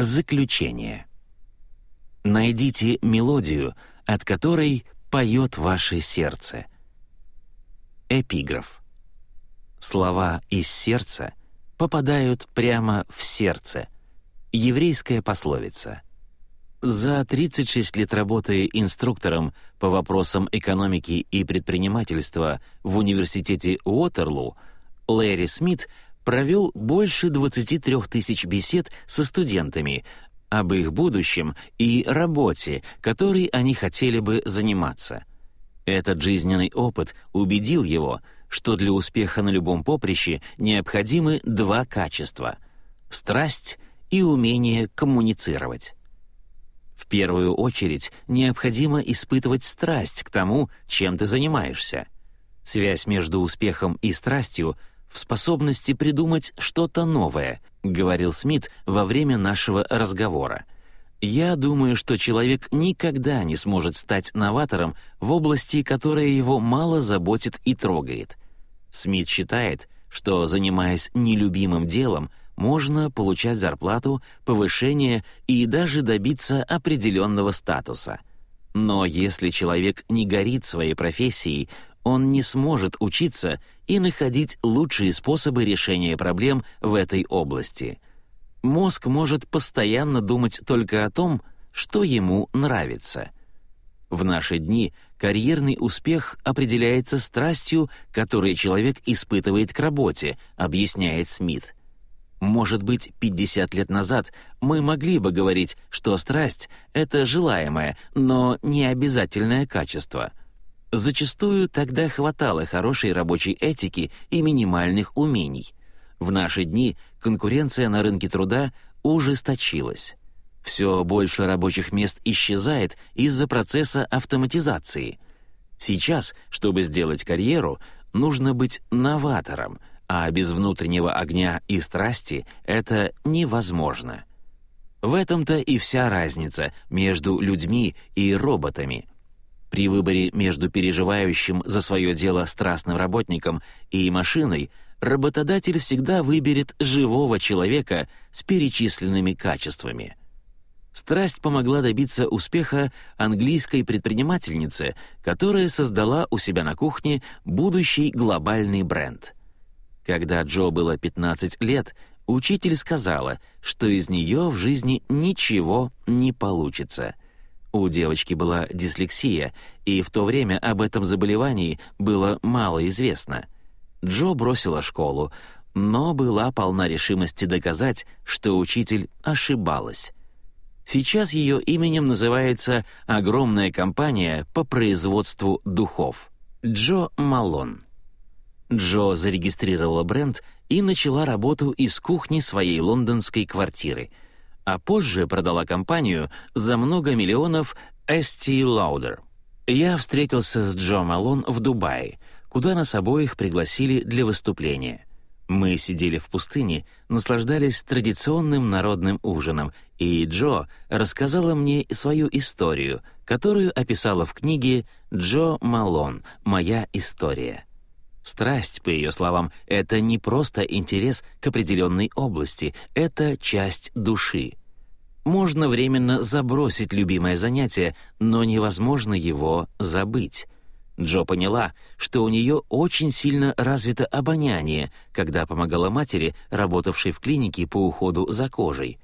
Заключение. Найдите мелодию, от которой поет ваше сердце. Эпиграф. Слова из сердца попадают прямо в сердце. Еврейская пословица. За 36 лет работы инструктором по вопросам экономики и предпринимательства в университете Уотерлу Лэри Смит провел больше 23 тысяч бесед со студентами об их будущем и работе, которой они хотели бы заниматься. Этот жизненный опыт убедил его, что для успеха на любом поприще необходимы два качества — страсть и умение коммуницировать. В первую очередь необходимо испытывать страсть к тому, чем ты занимаешься. Связь между успехом и страстью в способности придумать что-то новое, говорил Смит во время нашего разговора. Я думаю, что человек никогда не сможет стать новатором в области, которая его мало заботит и трогает. Смит считает, что, занимаясь нелюбимым делом, можно получать зарплату, повышение и даже добиться определенного статуса. Но если человек не горит своей профессией, он не сможет учиться и находить лучшие способы решения проблем в этой области. Мозг может постоянно думать только о том, что ему нравится. В наши дни карьерный успех определяется страстью, которую человек испытывает к работе, объясняет Смит. Может быть, 50 лет назад мы могли бы говорить, что страсть — это желаемое, но не обязательное качество — Зачастую тогда хватало хорошей рабочей этики и минимальных умений. В наши дни конкуренция на рынке труда ужесточилась. Все больше рабочих мест исчезает из-за процесса автоматизации. Сейчас, чтобы сделать карьеру, нужно быть новатором, а без внутреннего огня и страсти это невозможно. В этом-то и вся разница между людьми и роботами — при выборе между переживающим за свое дело страстным работником и машиной работодатель всегда выберет живого человека с перечисленными качествами. Страсть помогла добиться успеха английской предпринимательнице, которая создала у себя на кухне будущий глобальный бренд. Когда Джо было 15 лет, учитель сказала, что из нее в жизни ничего не получится — у девочки была дислексия, и в то время об этом заболевании было мало известно. Джо бросила школу, но была полна решимости доказать, что учитель ошибалась. Сейчас ее именем называется огромная компания по производству духов — Джо Малон. Джо зарегистрировала бренд и начала работу из кухни своей лондонской квартиры — а позже продала компанию за много миллионов Estee Lauder. Я встретился с Джо Малон в Дубае, куда нас обоих пригласили для выступления. Мы сидели в пустыне, наслаждались традиционным народным ужином, и Джо рассказала мне свою историю, которую описала в книге «Джо Малон. Моя история». Страсть, по ее словам, это не просто интерес к определенной области, это часть души. Можно временно забросить любимое занятие, но невозможно его забыть. Джо поняла, что у нее очень сильно развито обоняние, когда помогала матери, работавшей в клинике по уходу за кожей.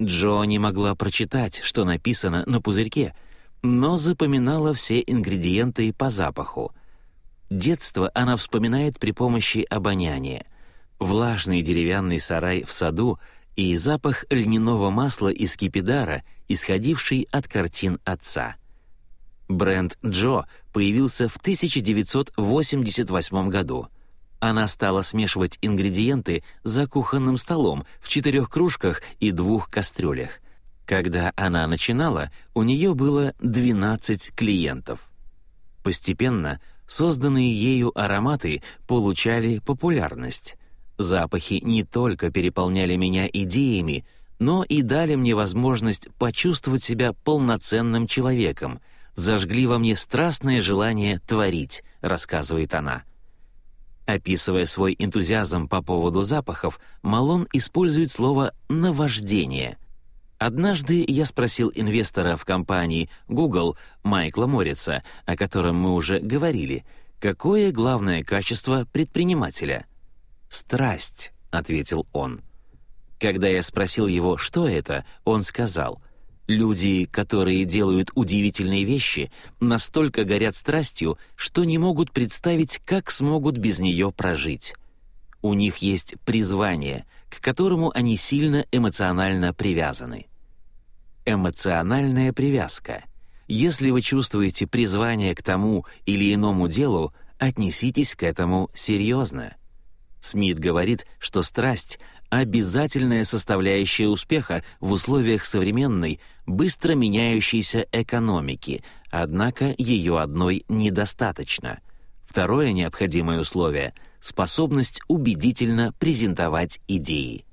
Джо не могла прочитать, что написано на пузырьке, но запоминала все ингредиенты по запаху. Детство она вспоминает при помощи обоняния. Влажный деревянный сарай в саду и запах льняного масла из кипидара, исходивший от картин отца. Бренд «Джо» появился в 1988 году. Она стала смешивать ингредиенты за кухонным столом в четырех кружках и двух кастрюлях. Когда она начинала, у нее было 12 клиентов. Постепенно созданные ею ароматы получали популярность. Запахи не только переполняли меня идеями, но и дали мне возможность почувствовать себя полноценным человеком, зажгли во мне страстное желание творить, рассказывает она. Описывая свой энтузиазм по поводу запахов, Малон использует слово «наваждение». Однажды я спросил инвестора в компании Google Майкла Морица, о котором мы уже говорили, какое главное качество предпринимателя? «Страсть», — ответил он. Когда я спросил его, что это, он сказал, «Люди, которые делают удивительные вещи, настолько горят страстью, что не могут представить, как смогут без нее прожить. У них есть призвание, к которому они сильно эмоционально привязаны. Эмоциональная привязка. Если вы чувствуете призвание к тому или иному делу, отнеситесь к этому серьезно. Смит говорит, что страсть — обязательная составляющая успеха в условиях современной, быстро меняющейся экономики, однако ее одной недостаточно. Второе необходимое условие — способность убедительно презентовать идеи.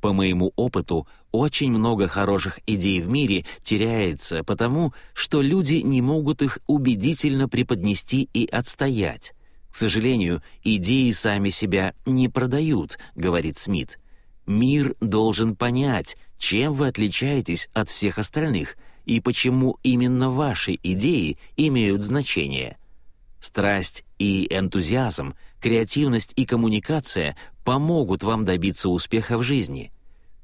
По моему опыту, очень много хороших идей в мире теряется потому, что люди не могут их убедительно преподнести и отстоять. К сожалению, идеи сами себя не продают, говорит Смит. Мир должен понять, чем вы отличаетесь от всех остальных и почему именно ваши идеи имеют значение. Страсть и энтузиазм, креативность и коммуникация помогут вам добиться успеха в жизни.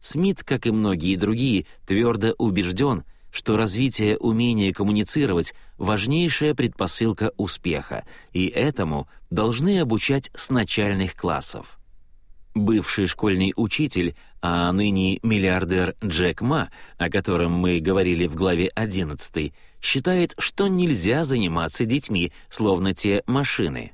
Смит, как и многие другие, твердо убежден, что развитие умения коммуницировать — важнейшая предпосылка успеха, и этому должны обучать с начальных классов. Бывший школьный учитель, а ныне миллиардер Джек Ма, о котором мы говорили в главе 11, считает, что нельзя заниматься детьми, словно те машины.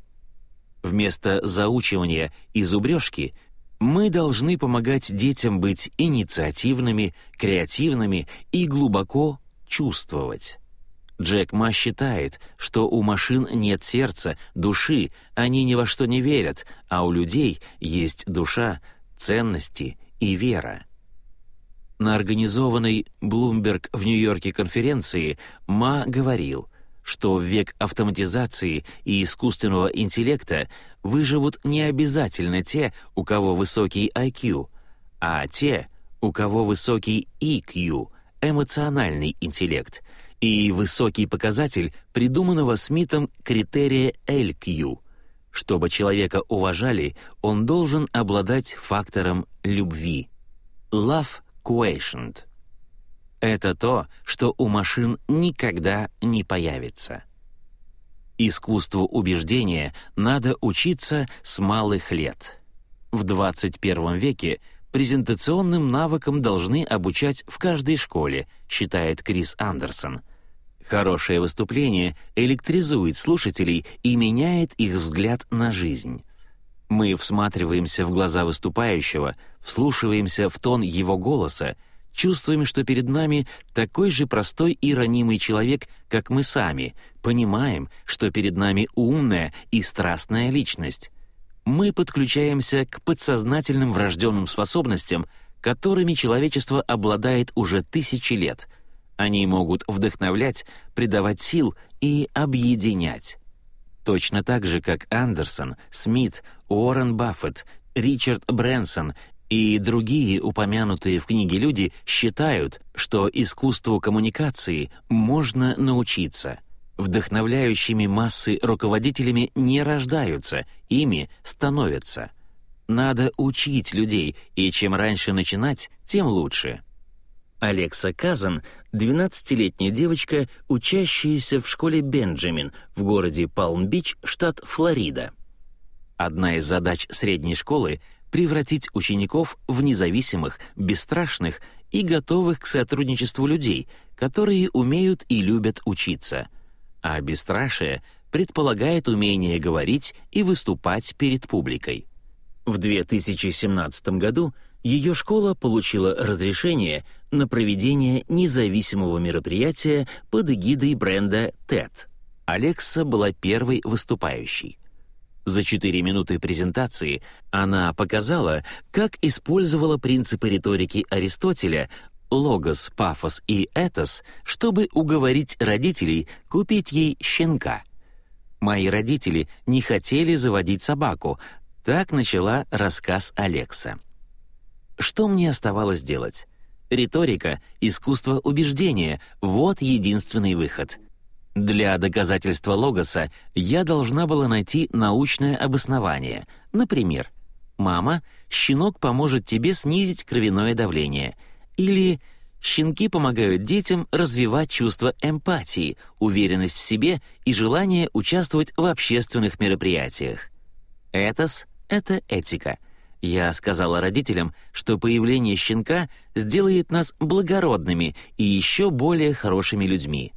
Вместо заучивания и зубрежки мы должны помогать детям быть инициативными, креативными и глубоко чувствовать. Джек Ма считает, что у машин нет сердца, души, они ни во что не верят, а у людей есть душа, ценности и вера. На организованной Bloomberg в Нью-Йорке конференции Ма говорил, что в век автоматизации и искусственного интеллекта выживут не обязательно те, у кого высокий IQ, а те, у кого высокий EQ, эмоциональный интеллект, и высокий показатель придуманного Смитом критерия LQ. Чтобы человека уважали, он должен обладать фактором любви. Love quotient. Это то, что у машин никогда не появится. Искусству убеждения надо учиться с малых лет. В 21 веке презентационным навыкам должны обучать в каждой школе, считает Крис Андерсон. Хорошее выступление электризует слушателей и меняет их взгляд на жизнь. Мы всматриваемся в глаза выступающего, вслушиваемся в тон его голоса, чувствуем, что перед нами такой же простой и ранимый человек, как мы сами, понимаем, что перед нами умная и страстная личность. Мы подключаемся к подсознательным врожденным способностям, которыми человечество обладает уже тысячи лет. Они могут вдохновлять, придавать сил и объединять. Точно так же, как Андерсон, Смит, Уоррен Баффет, Ричард Брэнсон и другие упомянутые в книге люди считают, что искусству коммуникации можно научиться. Вдохновляющими массы руководителями не рождаются, ими становятся. Надо учить людей, и чем раньше начинать, тем лучше. Алекса Казан — 12-летняя девочка, учащаяся в школе Бенджамин в городе Палм-Бич, штат Флорида. Одна из задач средней школы — превратить учеников в независимых, бесстрашных и готовых к сотрудничеству людей, которые умеют и любят учиться. А бесстрашие предполагает умение говорить и выступать перед публикой. В 2017 году ее школа получила разрешение на проведение независимого мероприятия под эгидой бренда TED. Алекса была первой выступающей. За четыре минуты презентации она показала, как использовала принципы риторики Аристотеля логос, пафос и этос, чтобы уговорить родителей купить ей щенка. Мои родители не хотели заводить собаку. Так начала рассказ Алекса. Что мне оставалось делать? Риторика, искусство убеждения — вот единственный выход. Для доказательства логоса я должна была найти научное обоснование. Например, «Мама, щенок поможет тебе снизить кровяное давление». Или «Щенки помогают детям развивать чувство эмпатии, уверенность в себе и желание участвовать в общественных мероприятиях». Этос — это этика — я сказала родителям, что появление щенка сделает нас благородными и еще более хорошими людьми.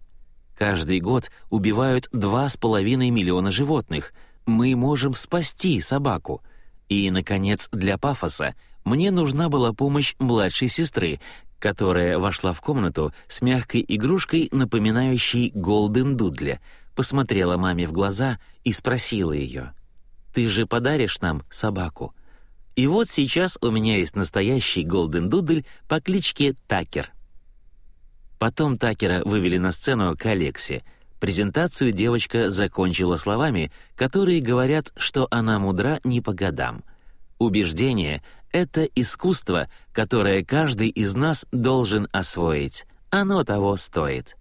Каждый год убивают 2,5 миллиона животных. Мы можем спасти собаку. И, наконец, для пафоса мне нужна была помощь младшей сестры, которая вошла в комнату с мягкой игрушкой, напоминающей Голден Дудля, посмотрела маме в глаза и спросила ее, «Ты же подаришь нам собаку?» И вот сейчас у меня есть настоящий голден дудль по кличке Такер. Потом Такера вывели на сцену к Алексе. Презентацию девочка закончила словами, которые говорят, что она мудра не по годам. Убеждение — это искусство, которое каждый из нас должен освоить. Оно того стоит.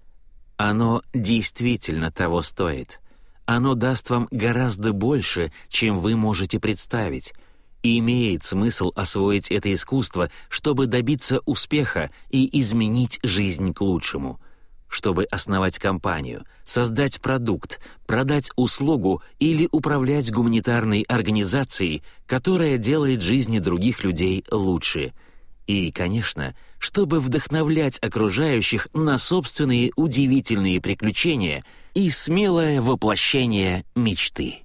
Оно действительно того стоит. Оно даст вам гораздо больше, чем вы можете представить — и имеет смысл освоить это искусство, чтобы добиться успеха и изменить жизнь к лучшему, чтобы основать компанию, создать продукт, продать услугу или управлять гуманитарной организацией, которая делает жизни других людей лучше. И, конечно, чтобы вдохновлять окружающих на собственные удивительные приключения и смелое воплощение мечты.